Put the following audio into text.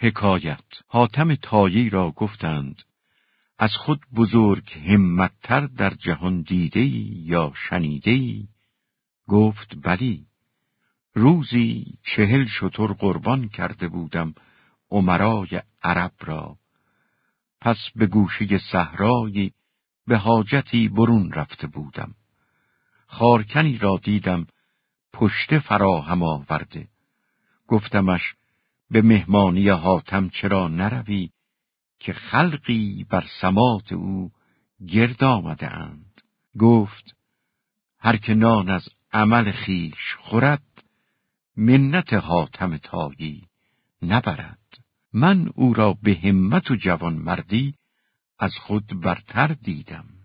حکایت. حاتم تایی را گفتند از خود بزرگ همتتر در جهان دیده یا شنیده گفت بلی روزی چهل شطر قربان کرده بودم عمرای عرب را. پس به گوشه صحرایی به حاجتی برون رفته بودم. خارکنی را دیدم پشت فراهم آورده. گفتمش به مهمانی حاتم چرا نروی که خلقی بر سمات او گرد آمده اند گفت هر که نان از عمل خیش خورد منت حاتم تایی نبرد. من او را به همت و جوان مردی از خود برتر دیدم.